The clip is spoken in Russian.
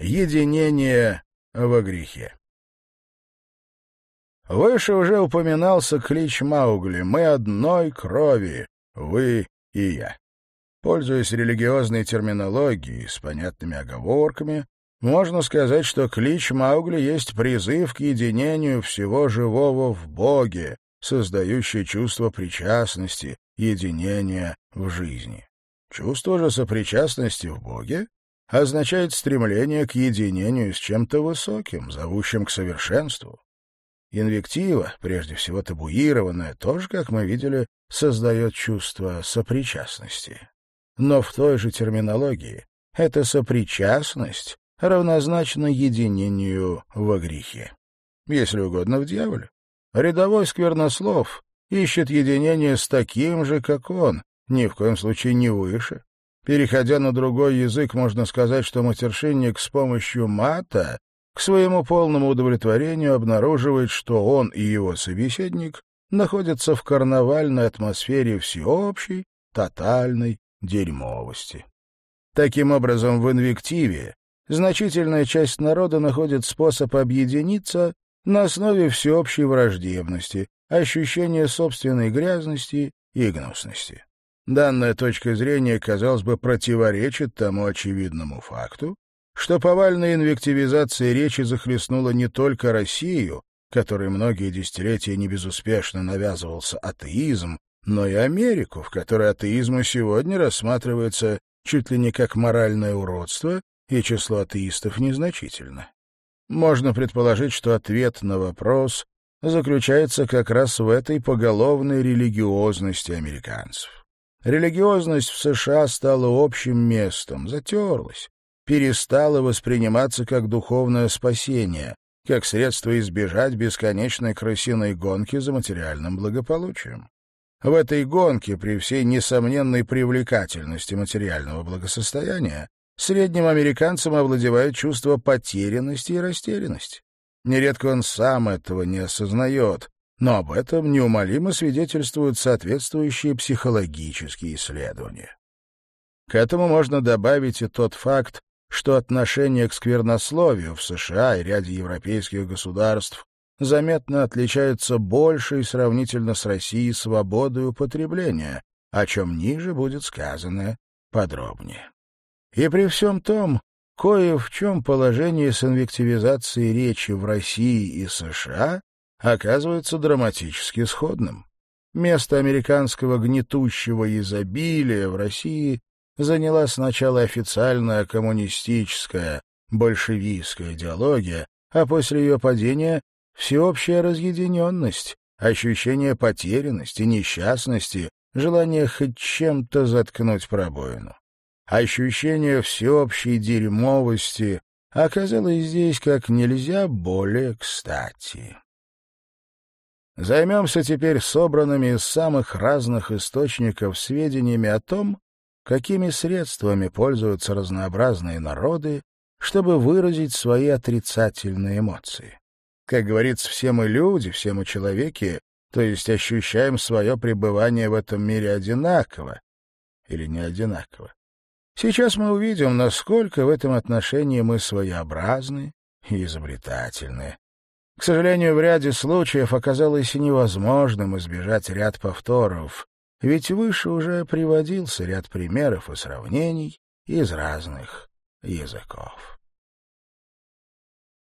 Единение во грехе. Выше уже упоминался клич Маугли «Мы одной крови, вы и я». Пользуясь религиозной терминологией с понятными оговорками, можно сказать, что клич Маугли есть призыв к единению всего живого в Боге, создающий чувство причастности, единения в жизни. Чувство же сопричастности в Боге означает стремление к единению с чем-то высоким, зовущим к совершенству. Инвектива, прежде всего табуированная, тоже, как мы видели, создает чувство сопричастности. Но в той же терминологии эта сопричастность равнозначна единению во грехе. Если угодно, в дьяволе. Рядовой сквернослов ищет единение с таким же, как он, ни в коем случае не выше. Переходя на другой язык, можно сказать, что матершинник с помощью мата к своему полному удовлетворению обнаруживает, что он и его собеседник находятся в карнавальной атмосфере всеобщей, тотальной дерьмовости. Таким образом, в инвективе значительная часть народа находит способ объединиться на основе всеобщей враждебности, ощущения собственной грязности и гнусности. Данная точка зрения, казалось бы, противоречит тому очевидному факту, что повальная инвективизация речи захлестнула не только Россию, которой многие десятилетия небезуспешно навязывался атеизм, но и Америку, в которой атеизм сегодня рассматривается чуть ли не как моральное уродство, и число атеистов незначительно. Можно предположить, что ответ на вопрос заключается как раз в этой поголовной религиозности американцев. Религиозность в США стала общим местом, затерлась, перестала восприниматься как духовное спасение, как средство избежать бесконечной крысиной гонки за материальным благополучием. В этой гонке, при всей несомненной привлекательности материального благосостояния, средним американцам овладевает чувство потерянности и растерянности. Нередко он сам этого не осознает, но об этом неумолимо свидетельствуют соответствующие психологические исследования. К этому можно добавить и тот факт, что отношение к сквернословию в США и ряде европейских государств заметно отличается большей сравнительно с Россией свободой употребления, о чем ниже будет сказано подробнее. И при всем том, кое в чем положение с инвективизацией речи в России и США оказывается драматически сходным. Место американского гнетущего изобилия в России заняла сначала официальная коммунистическая, большевистская идеология, а после ее падения — всеобщая разъединенность, ощущение потерянности, несчастности, желание хоть чем-то заткнуть пробоину. Ощущение всеобщей дерьмовости оказалось здесь как нельзя более кстати. Займемся теперь собранными из самых разных источников сведениями о том, какими средствами пользуются разнообразные народы, чтобы выразить свои отрицательные эмоции. Как говорится, все мы люди, все мы человеки, то есть ощущаем свое пребывание в этом мире одинаково или не одинаково. Сейчас мы увидим, насколько в этом отношении мы своеобразны и изобретательны. К сожалению, в ряде случаев оказалось невозможным избежать ряд повторов, ведь выше уже приводился ряд примеров и сравнений из разных языков.